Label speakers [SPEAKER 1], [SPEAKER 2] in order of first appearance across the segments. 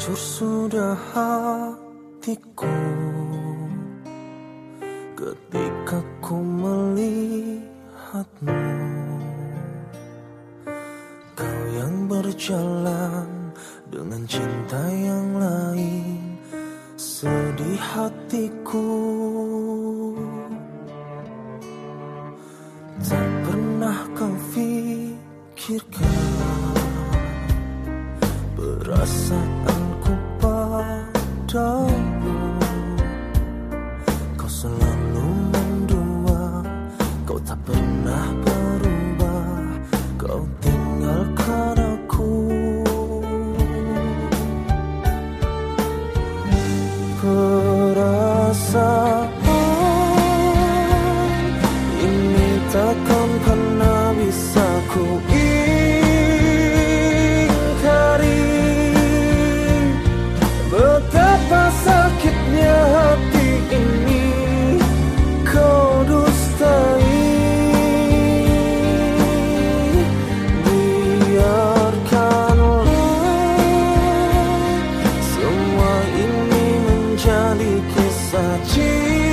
[SPEAKER 1] Hancur sudah hatiku. Ketika ku melihatmu Kau yang berjalan dengan cinta yang lain Sedih hatiku. Tak pernah kau pikirkan Perasaanku tak pernah berubah. Kau tinggalkan aku. Perasaan ini takkan pernah bisa ku saci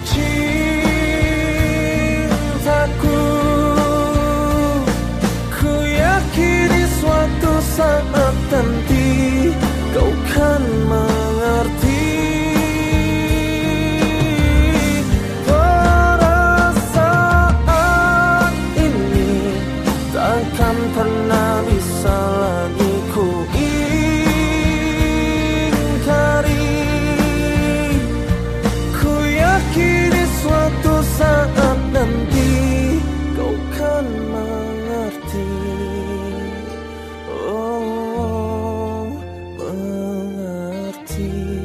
[SPEAKER 1] cintaku Ku yakini suatu saat nanti see.